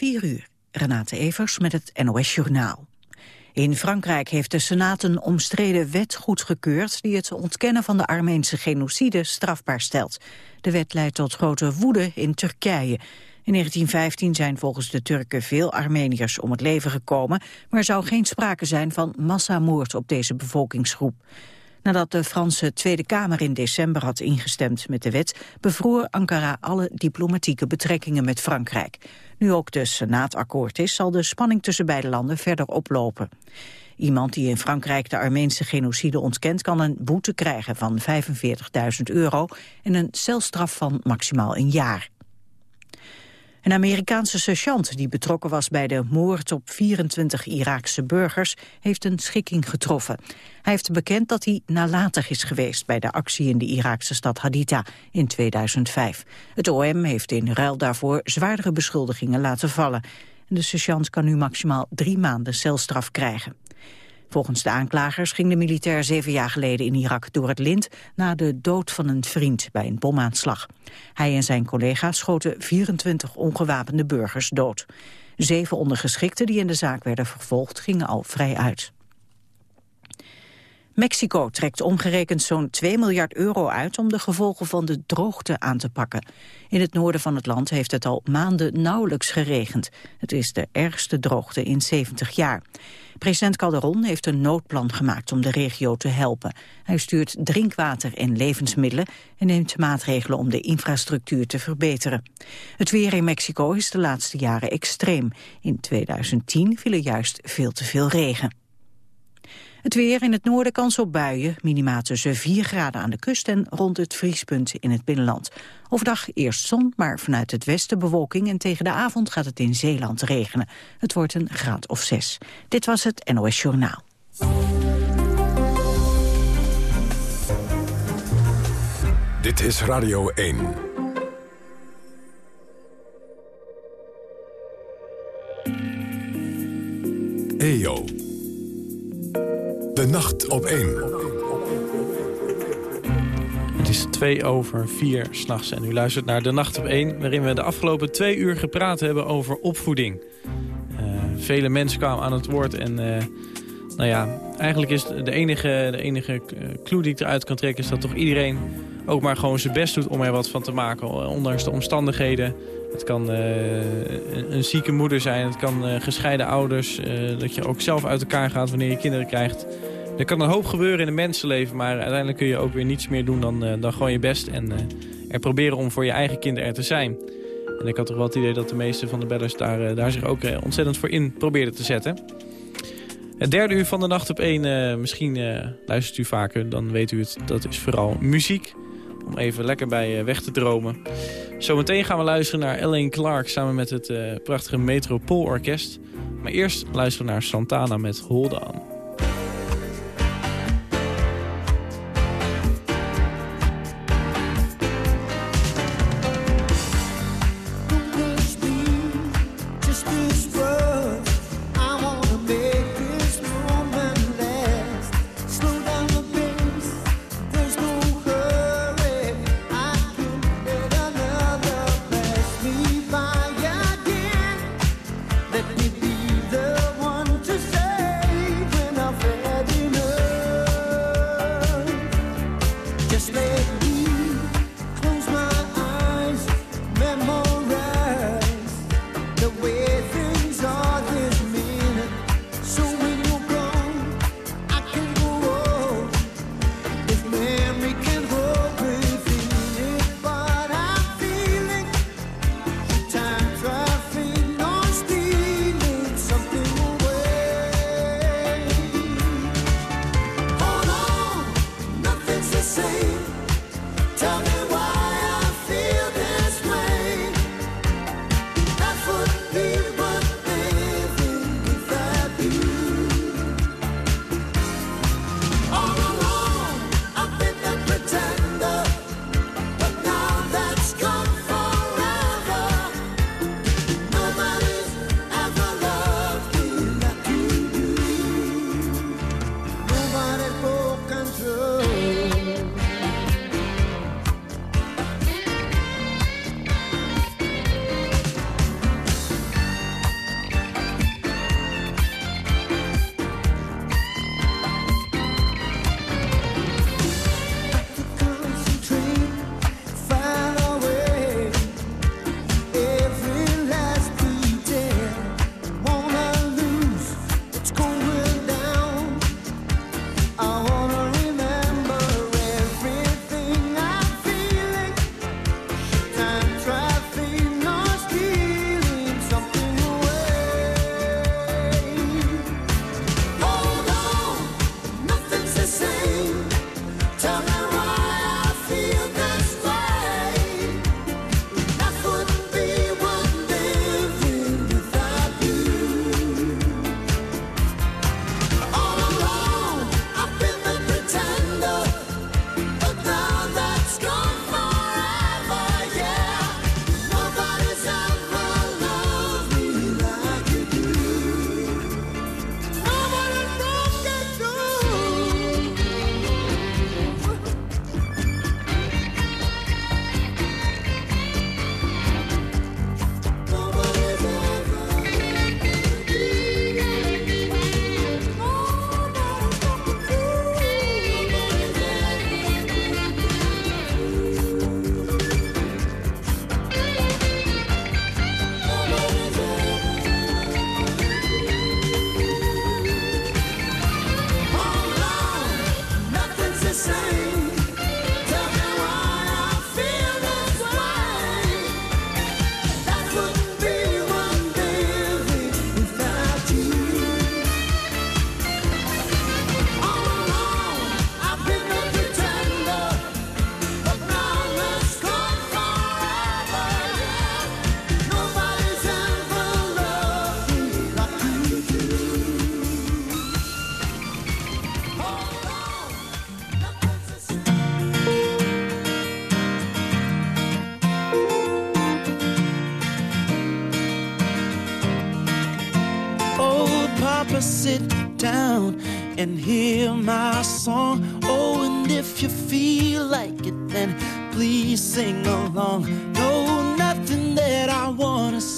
4 uur. Renate Evers met het NOS Journaal. In Frankrijk heeft de Senaat een omstreden wet goedgekeurd... die het ontkennen van de Armeense genocide strafbaar stelt. De wet leidt tot grote woede in Turkije. In 1915 zijn volgens de Turken veel Armeniërs om het leven gekomen... maar er zou geen sprake zijn van massamoord op deze bevolkingsgroep. Nadat de Franse Tweede Kamer in december had ingestemd met de wet... bevroor Ankara alle diplomatieke betrekkingen met Frankrijk. Nu ook de Senaat akkoord is, zal de spanning tussen beide landen verder oplopen. Iemand die in Frankrijk de Armeense genocide ontkent... kan een boete krijgen van 45.000 euro en een celstraf van maximaal een jaar. Een Amerikaanse sergeant die betrokken was bij de moord op 24 Iraakse burgers heeft een schikking getroffen. Hij heeft bekend dat hij nalatig is geweest bij de actie in de Iraakse stad Haditha in 2005. Het OM heeft in ruil daarvoor zwaardere beschuldigingen laten vallen. De sergeant kan nu maximaal drie maanden celstraf krijgen. Volgens de aanklagers ging de militair zeven jaar geleden in Irak door het lint na de dood van een vriend bij een bomaanslag. Hij en zijn collega's schoten 24 ongewapende burgers dood. Zeven ondergeschikten die in de zaak werden vervolgd gingen al vrij uit. Mexico trekt omgerekend zo'n 2 miljard euro uit om de gevolgen van de droogte aan te pakken. In het noorden van het land heeft het al maanden nauwelijks geregend. Het is de ergste droogte in 70 jaar. President Calderon heeft een noodplan gemaakt om de regio te helpen. Hij stuurt drinkwater en levensmiddelen en neemt maatregelen om de infrastructuur te verbeteren. Het weer in Mexico is de laatste jaren extreem. In 2010 viel er juist veel te veel regen. Het weer in het noorden kans op buien, minimaal tussen 4 graden aan de kust en rond het vriespunt in het binnenland. Overdag eerst zon, maar vanuit het westen bewolking en tegen de avond gaat het in Zeeland regenen. Het wordt een graad of 6. Dit was het NOS Journaal. Dit is Radio 1. EO. De nacht op één. Het is twee over vier s'nachts en u luistert naar De Nacht op één... waarin we de afgelopen twee uur gepraat hebben over opvoeding. Uh, vele mensen kwamen aan het woord en... Uh, nou ja, eigenlijk is de enige, de enige eh, clue die ik eruit kan trekken... is dat toch iedereen ook maar gewoon zijn best doet om er wat van te maken. Ondanks de omstandigheden. Het kan een, een, zieke moeder zijn, het kan gescheiden ouders. dat je ook zelf uit elkaar gaat wanneer je kinderen krijgt. Er kan een hoop gebeuren in een mensenleven, maar uiteindelijk kun je ook weer niets meer doen dan, dan gewoon je best. En er proberen om voor je eigen kinderen er te zijn. En ik had toch wel het idee dat de meeste van de bellers daar, daar zich ook ontzettend voor in probeerden te zetten. Het derde uur van de nacht op één, misschien luistert u vaker, dan weet u het, dat is vooral muziek. Om even lekker bij weg te dromen. Zometeen gaan we luisteren naar Elaine Clark samen met het prachtige Metropool Orkest. Maar eerst luisteren we naar Santana met Hold On.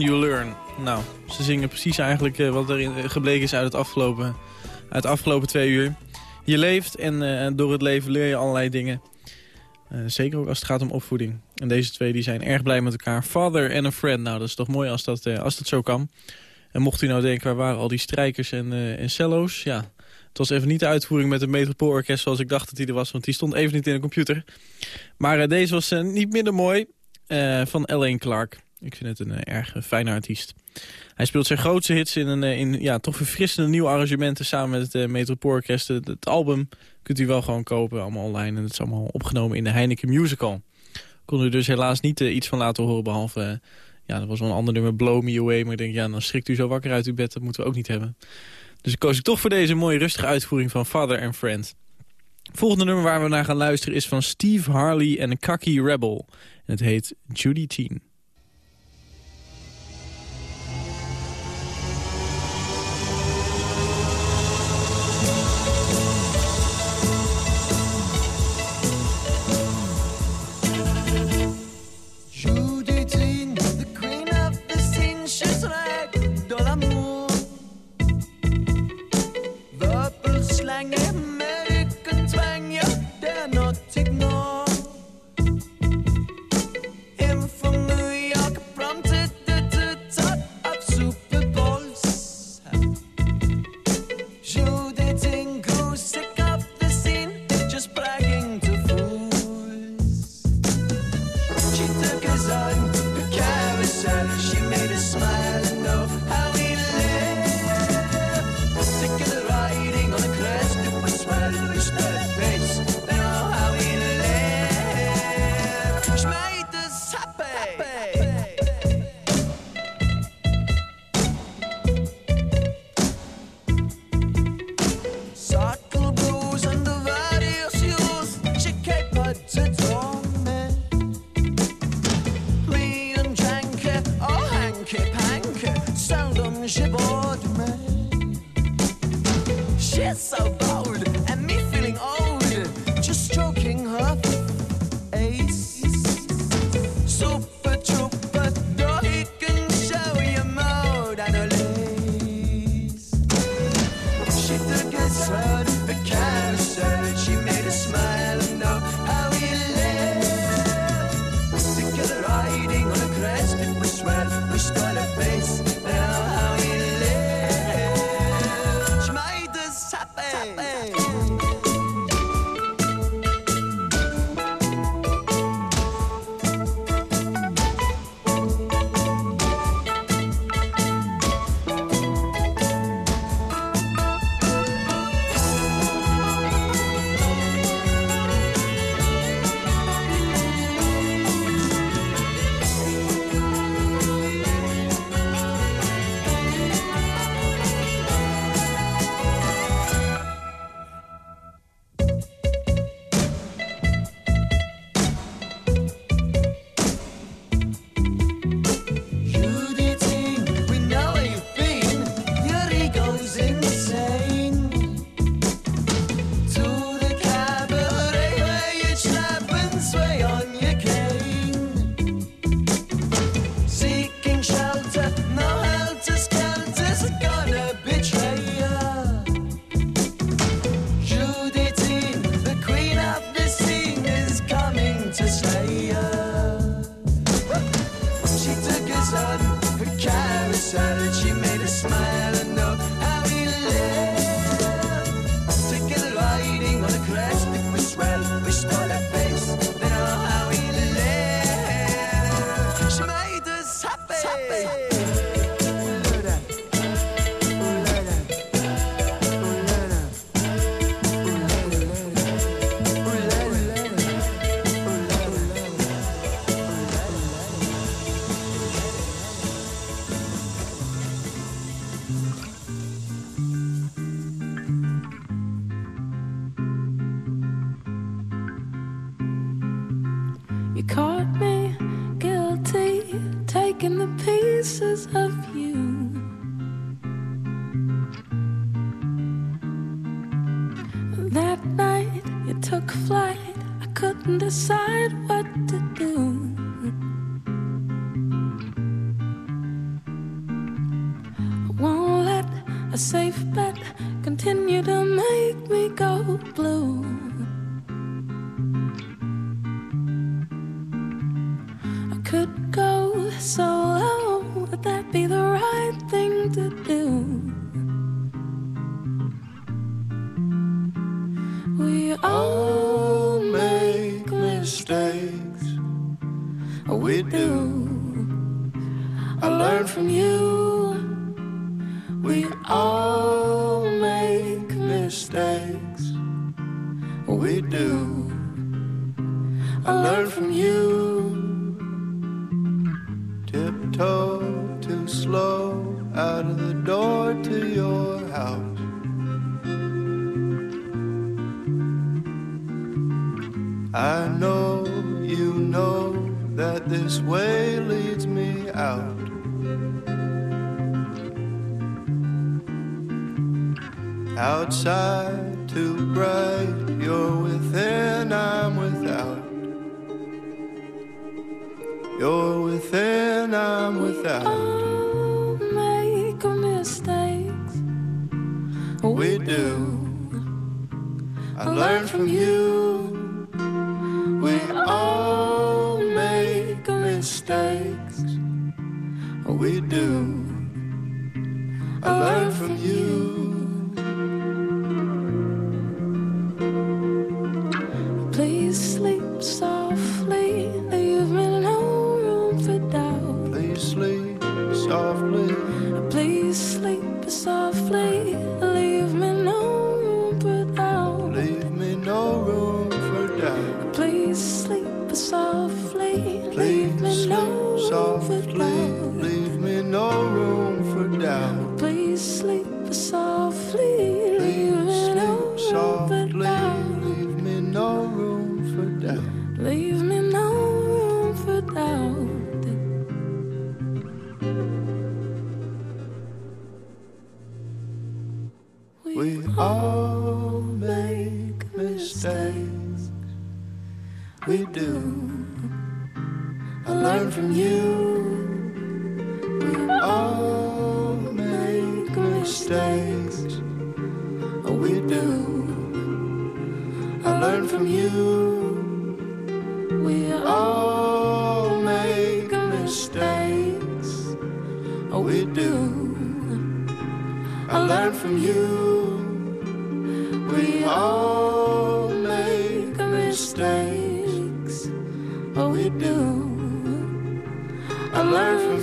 you learn. Nou, ze zingen precies eigenlijk eh, wat er gebleken is uit het afgelopen, uit de afgelopen twee uur. Je leeft en eh, door het leven leer je allerlei dingen. Eh, zeker ook als het gaat om opvoeding. En deze twee die zijn erg blij met elkaar. Father and a friend. Nou, dat is toch mooi als dat, als dat zo kan. En mocht u nou denken, waar waren al die strijkers en, en cello's? Ja, het was even niet de uitvoering met het Metropoolorkest zoals ik dacht dat hij er was. Want die stond even niet in de computer. Maar deze was niet minder mooi. eh, van Elaine Clark. Ik vind het een eh, erg eh, fijne artiest. Hij speelt zijn grootste hits in, een, eh, in ja, toch verfrissende nieuwe arrangementen... samen met het Metropoolorkest. Het, het album kunt u wel gewoon kopen, allemaal online. En het is allemaal opgenomen in de Heineken Musical. Kon u dus helaas niet iets van laten horen, behalve... eh, ja, dat was wel een ander nummer, Blow Me Away. Maar ik denk, ja, dan schrikt u zo wakker uit uw bed. Dat moeten we ook niet hebben. Dus ik koos ik toch voor deze mooie rustige uitvoering van Father and Friend. Volgende nummer waar we naar gaan luisteren is van Steve Harley en Kaki Rebel. En het heet Judy Teen. I know you know that this way leads me out. Outside, too bright, you're within, I'm without. You're within, I'm without. All make mistakes. We, do. I, learn from you. we do. I learned from you. We all make mistakes, but we do. I learned from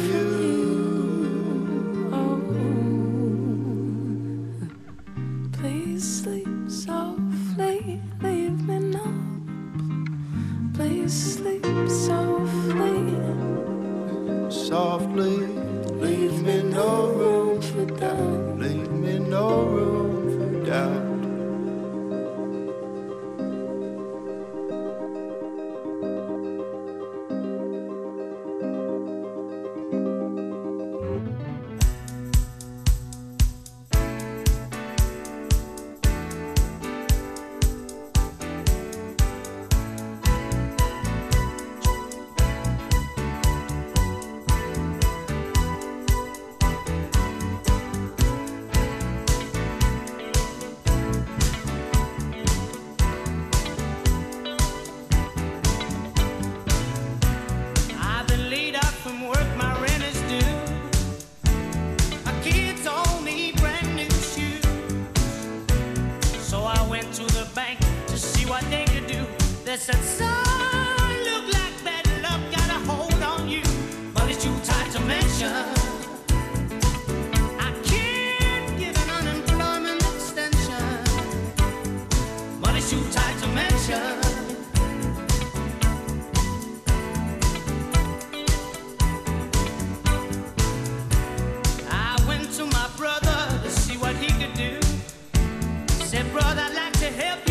said, brother, I'd like to help you.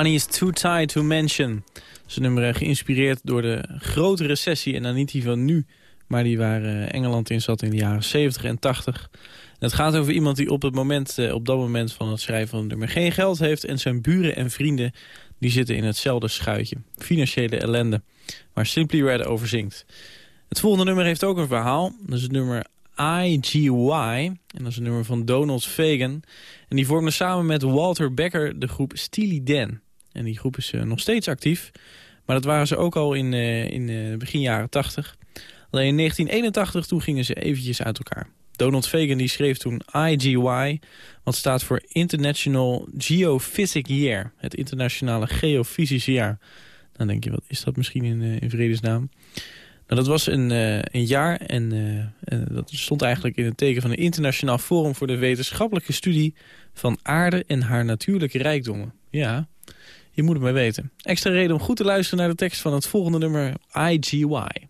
Money is too tight to mention. Een nummer geïnspireerd door de grote recessie. En dan niet die van nu, maar die waar eh, Engeland in zat in de jaren 70 en 80. En het gaat over iemand die op, het moment, eh, op dat moment van het schrijven van het nummer geen geld heeft. En zijn buren en vrienden die zitten in hetzelfde schuitje. Financiële ellende, waar Simply Red over zingt. Het volgende nummer heeft ook een verhaal. Dat is het nummer IGY. En dat is een nummer van Donald Fagan. En die vormde samen met Walter Becker de groep Steely Dan. En die groep is uh, nog steeds actief. Maar dat waren ze ook al in, uh, in uh, begin jaren 80. Alleen in 1981 toen gingen ze eventjes uit elkaar. Donald Fagan die schreef toen IGY, wat staat voor International Geophysic Year. Het internationale geofysische jaar. Dan denk je, wat is dat misschien in, in vredesnaam? Nou, dat was een, een jaar en dat stond eigenlijk in het teken van een internationaal forum... voor de wetenschappelijke studie van aarde en haar natuurlijke rijkdommen. Ja, je moet het maar weten. Extra reden om goed te luisteren naar de tekst van het volgende nummer IGY.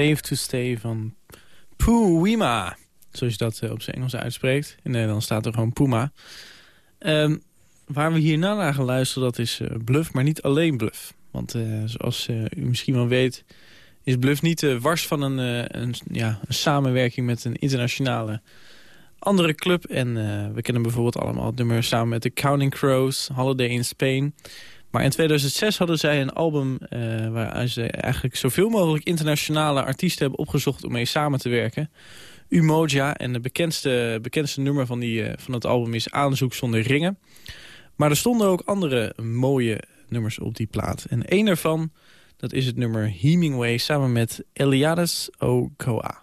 Safe to Stay van Puma. Zoals je dat eh, op zijn Engels uitspreekt. In Nederland staat er gewoon Puma. Ehm, waar we hierna naar gaan luisteren, dat is eh, Bluff, maar niet alleen Bluff. Want eh, zoals u misschien wel weet, is Bluff niet de wars van een, een, ja, een samenwerking met een internationale andere club. En we kennen bijvoorbeeld allemaal nummer samen met de Counting Crows, Holiday in Spain. Maar in 2006 hadden zij een album eh waar ze eigenlijk zoveel mogelijk internationale artiesten hebben opgezocht om mee samen te werken. Umoja en de bekendste, bekendste nummer van, die, eh, van het album is Aanzoek zonder ringen. Maar er stonden ook andere mooie nummers op die plaat. En één daarvan, dat is het nummer Hemingway samen met Eliades Okoa.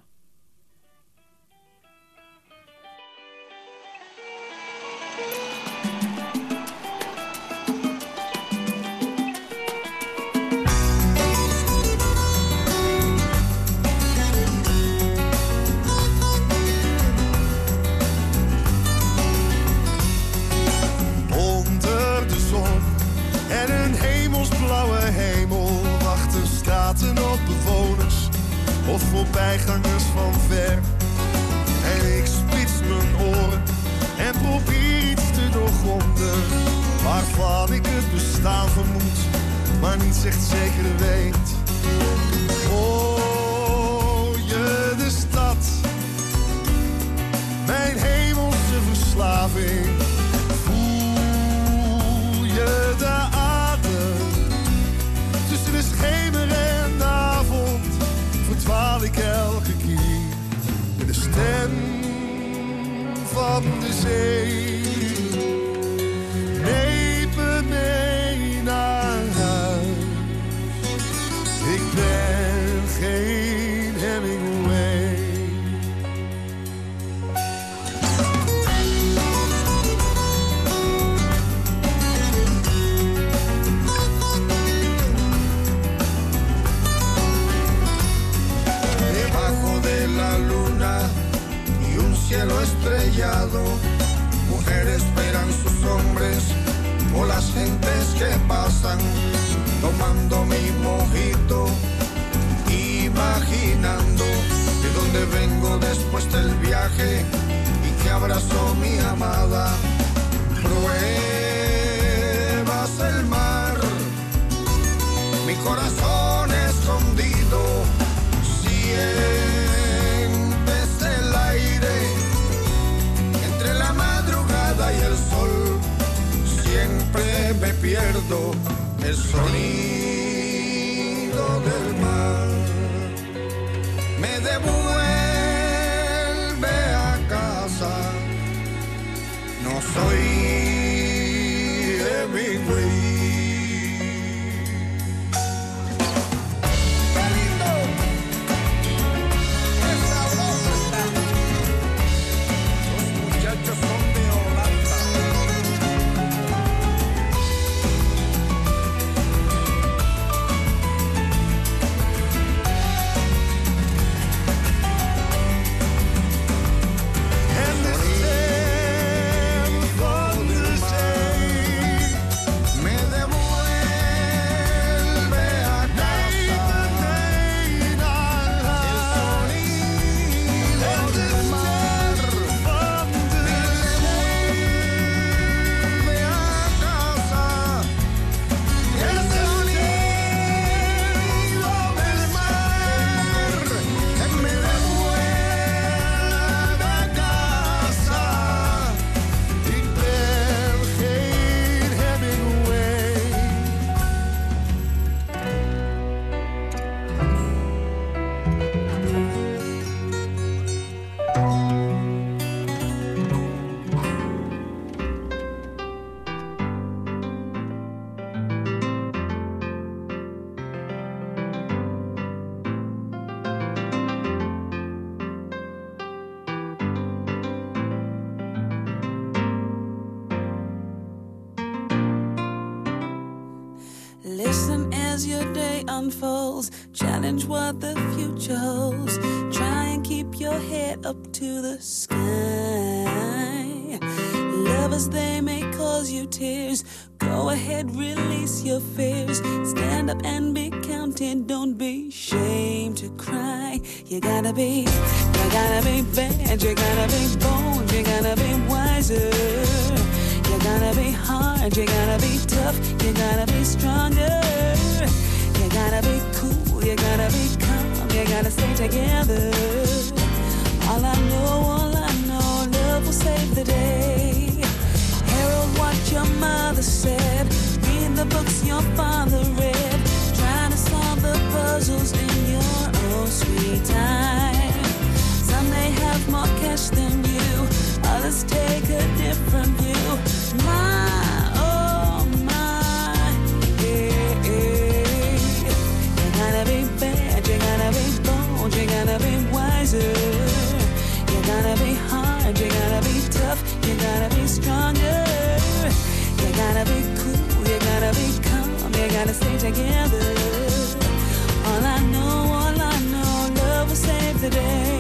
Voorbijgangers van ver. En ik spits mijn oren en probeer iets te doorgronden waarvan ik het bestaan vermoed, maar niet echt zeker weet. Hoor You gotta be, you gotta be bad, you gotta be bold, you gotta be wiser. You gotta be hard, you gotta be tough, you gotta be stronger. You gotta be cool, you gotta be calm, you gotta stay together. You gotta be stronger. You gotta be cool. You gotta be calm. You gotta stay together. All I know, all I know, love will save the day.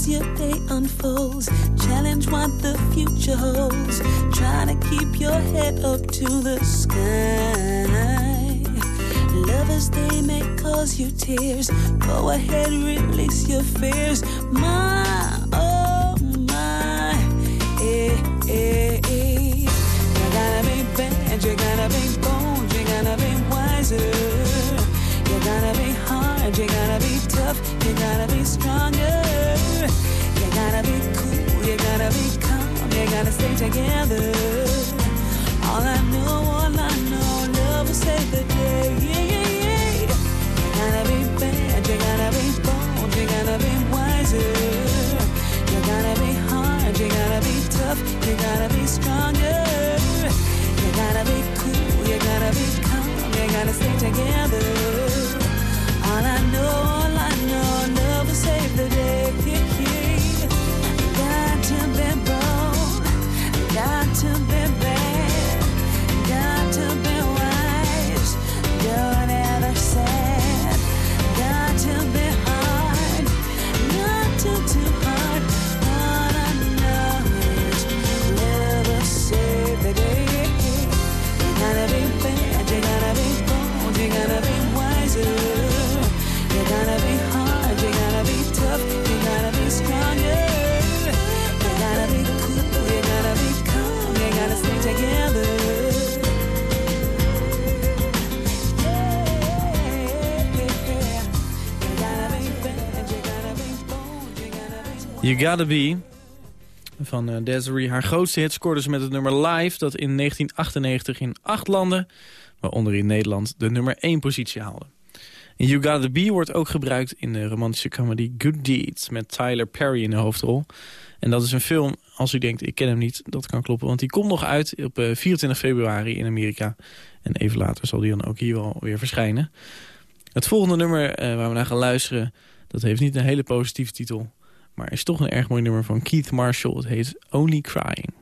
as your day unfolds. Challenge what the future holds. Try to keep your head up to the sky. Lovers, they may cause you tears. Go ahead, release your fears. My, oh my, eh, eh, eh. You gotta be bad, you gotta be bold, you gotta be wiser. You gotta be hard, you gotta be tough, you gotta gotta stay together. All I know, all I know, love will save the day. You gotta be bad, you gotta be bold, you gotta be wiser. You gotta be hard, you gotta be tough, you gotta be stronger. You gotta be cool, you gotta be calm, you gotta stay together. You Gotta Be van eh, Desiree. Haar grootste hit scoorde ze met het nummer Live... dat in 1998 in acht landen, waaronder in Nederland... de nummer 1 positie haalde. You Gotta Be wordt ook gebruikt in de romantische comedy Good Deeds... met Tyler Perry in de hoofdrol. En dat is een film, als u denkt, ik ken hem niet, dat kan kloppen. Want die komt nog uit op eh, 24 februari in Amerika. En even later zal die dan ook hier wel weer verschijnen. Het volgende nummer eh, waar we naar gaan luisteren... dat heeft niet een hele positieve titel... maar is toch een erg mooi nummer van Keith Marshall. Het heet Only Crying.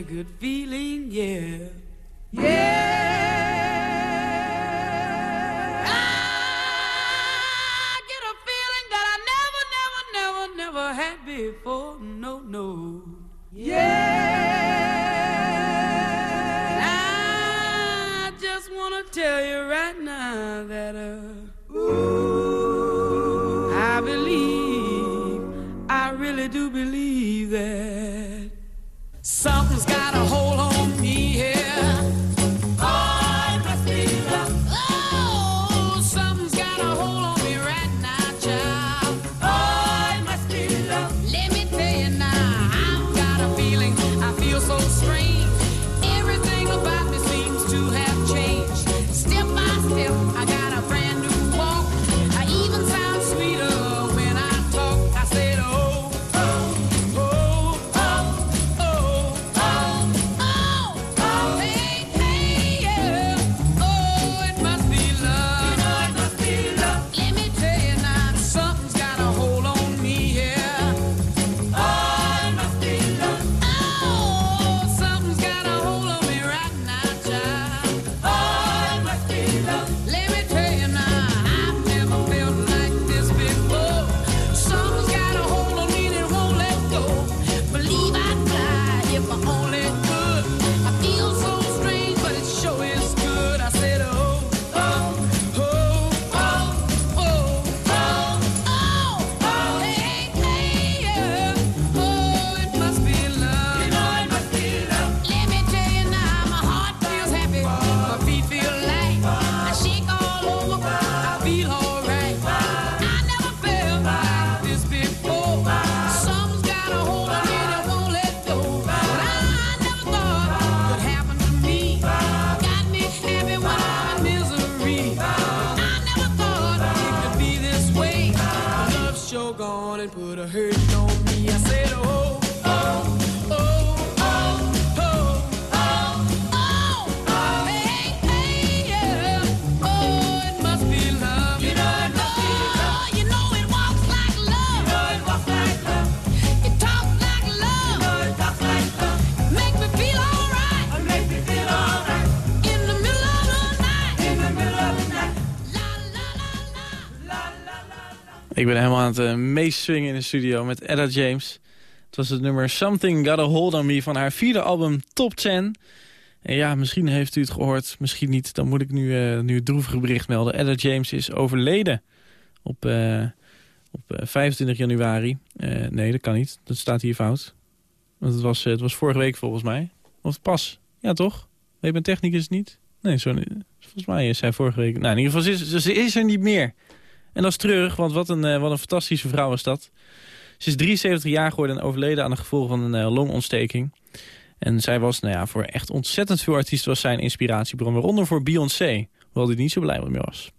a good feeling. Something's gotta hold. Ik ben helemaal aan het uh, meeswingen in de studio met Ella James. Het was het nummer Something Got a Hold on Me van haar vierde album Top Ten. En ja, misschien heeft u het gehoord, misschien niet. Dan moet ik nu, eh, nu het droevige bericht melden. Ella James is overleden op, eh, op 25 januari. nee, dat kan niet. Dat staat hier fout. Want het was, het was vorige week volgens mij. Of pas. Ja, toch? Nee, ben technicus niet. Nee, volgens mij is zij vorige week... Nou, in ieder geval, is, ze is er niet meer. En dat is treurig, want wat een, eh, wat een fantastische vrouw is dat. Ze is 73 jaar geworden en overleden aan de gevolgen van een eh, longontsteking. En zij was, nou ja, voor echt ontzettend veel artiesten was zij een inspiratiebron. Waaronder voor Beyoncé, hoewel die niet zo blij mee was.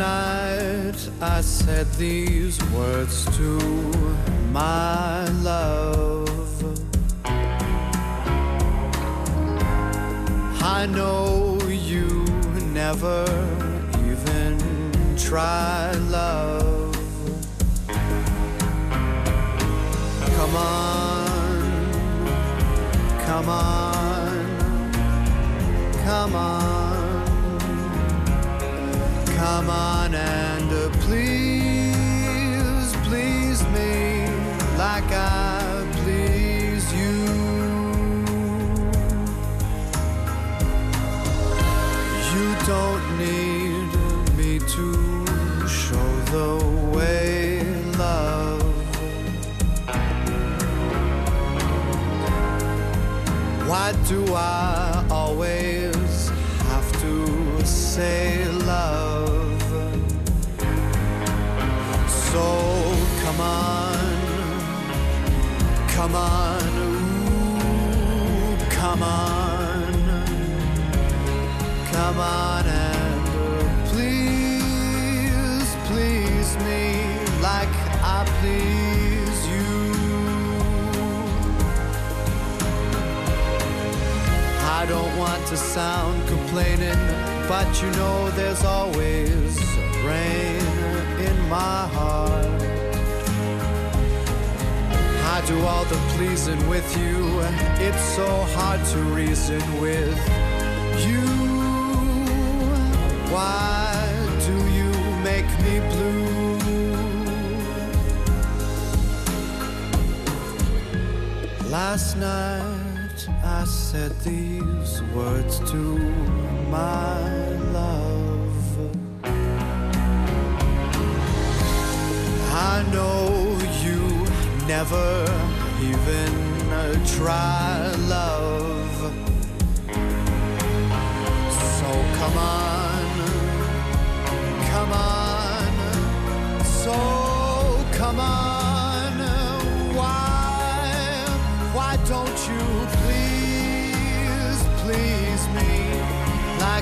Night I said these words to my love. I know you never even try love. Come on, come on, come on, do I always have to say love? So come on, come on, ooh, come on, come on and please, please me like I please I don't want to sound complaining, but you know there's always rain in my heart. I do all the pleasing with you, it's so hard to reason with you. Why do you make me blue? Last night I said these words to my love. I know you never even uh, try love. So come on,